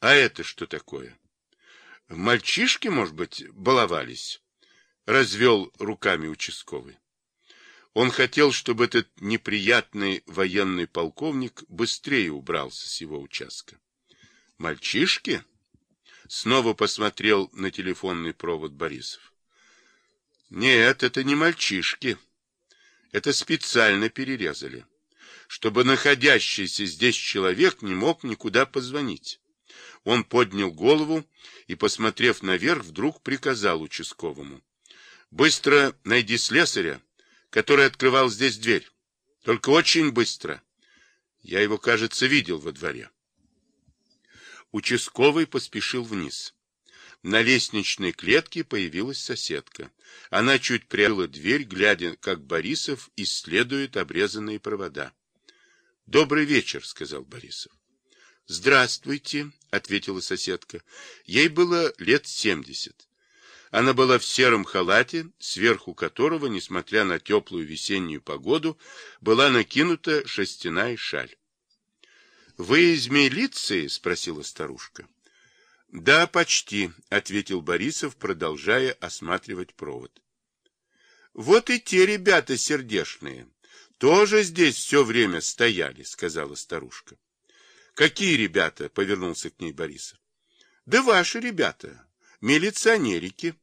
А это что такое? Мальчишки, может быть, баловались? Развел руками участковый. Он хотел, чтобы этот неприятный военный полковник быстрее убрался с его участка. Мальчишки? Снова посмотрел на телефонный провод Борисов. Нет, это не мальчишки. Это специально перерезали, чтобы находящийся здесь человек не мог никуда позвонить. Он поднял голову и, посмотрев наверх, вдруг приказал участковому. «Быстро найди слесаря, который открывал здесь дверь. Только очень быстро. Я его, кажется, видел во дворе». Участковый поспешил вниз. На лестничной клетке появилась соседка. Она чуть приоткрыла дверь, глядя, как Борисов исследует обрезанные провода. «Добрый вечер», — сказал Борисов. «Здравствуйте», — ответила соседка. Ей было лет семьдесят. Она была в сером халате, сверху которого, несмотря на теплую весеннюю погоду, была накинута шерстяная шаль. «Вы из милиции?» — спросила старушка. «Да, почти», — ответил Борисов, продолжая осматривать провод. «Вот и те ребята сердешные. Тоже здесь все время стояли», — сказала старушка. «Какие ребята?» — повернулся к ней Борисов. «Да ваши ребята, милиционерики.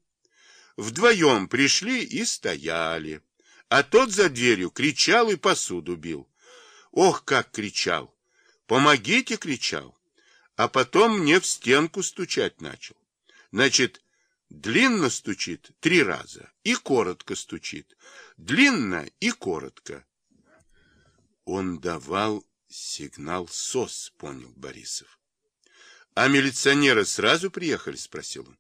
Вдвоем пришли и стояли, а тот за дверью кричал и посуду бил. Ох, как кричал! Помогите!» — кричал а потом мне в стенку стучать начал. Значит, длинно стучит три раза и коротко стучит. Длинно и коротко. Он давал сигнал СОС, понял Борисов. А милиционеры сразу приехали, спросил он.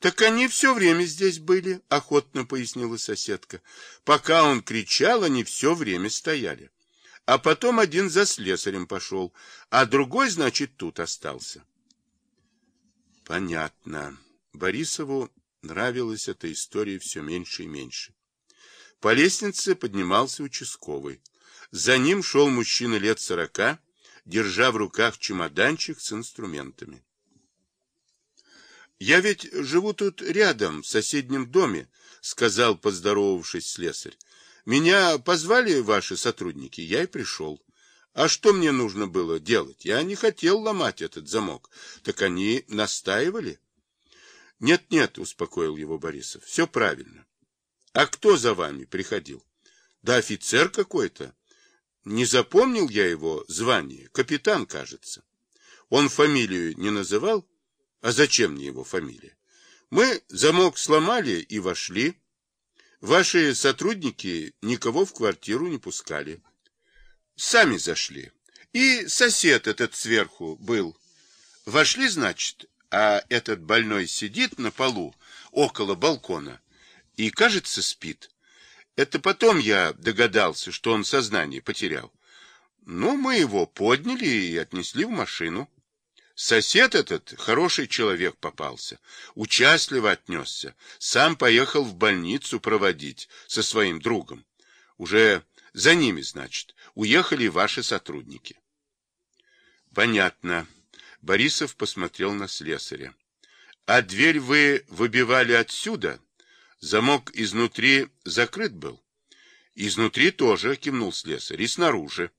Так они все время здесь были, охотно пояснила соседка. Пока он кричал, они все время стояли. А потом один за слесарем пошел, а другой, значит, тут остался. Понятно. Борисову нравилась эта история все меньше и меньше. По лестнице поднимался участковый. За ним шел мужчина лет сорока, держа в руках чемоданчик с инструментами. «Я ведь живу тут рядом, в соседнем доме», — сказал, поздоровавшись слесарь. Меня позвали ваши сотрудники, я и пришел. А что мне нужно было делать? Я не хотел ломать этот замок. Так они настаивали? Нет-нет, успокоил его Борисов, все правильно. А кто за вами приходил? Да офицер какой-то. Не запомнил я его звание, капитан, кажется. Он фамилию не называл? А зачем мне его фамилия? Мы замок сломали и вошли. Ваши сотрудники никого в квартиру не пускали. Сами зашли. И сосед этот сверху был. Вошли, значит, а этот больной сидит на полу около балкона и, кажется, спит. Это потом я догадался, что он сознание потерял. Ну, мы его подняли и отнесли в машину. Сосед этот хороший человек попался, участливо отнесся, сам поехал в больницу проводить со своим другом. Уже за ними, значит, уехали ваши сотрудники. Понятно. Борисов посмотрел на слесаря. А дверь вы выбивали отсюда? Замок изнутри закрыт был? Изнутри тоже, кивнул слесарь, и снаружи.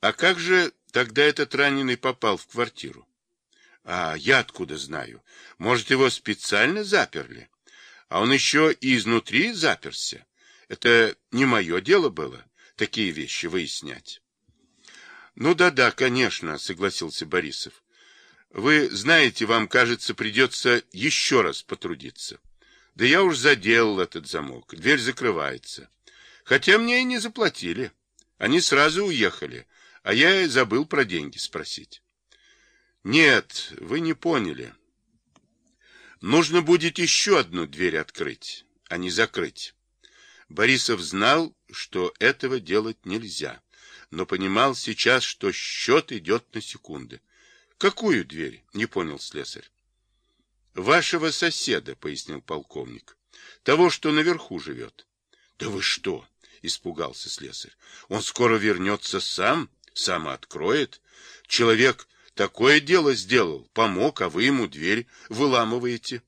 А как же Тогда этот раненый попал в квартиру. А я откуда знаю? Может, его специально заперли? А он еще и изнутри заперся. Это не мое дело было, такие вещи выяснять. Ну да-да, конечно, согласился Борисов. Вы знаете, вам, кажется, придется еще раз потрудиться. Да я уж заделал этот замок, дверь закрывается. Хотя мне и не заплатили. Они сразу уехали, а я и забыл про деньги спросить. Нет, вы не поняли. Нужно будет еще одну дверь открыть, а не закрыть. Борисов знал, что этого делать нельзя, но понимал сейчас, что счет идет на секунды. Какую дверь? Не понял слесарь. Вашего соседа, пояснил полковник. Того, что наверху живет. Да вы что? Испугался слесарь. Он скоро вернется сам? сам откроет. Человек Такое дело сделал, помог, а вы ему дверь выламываете.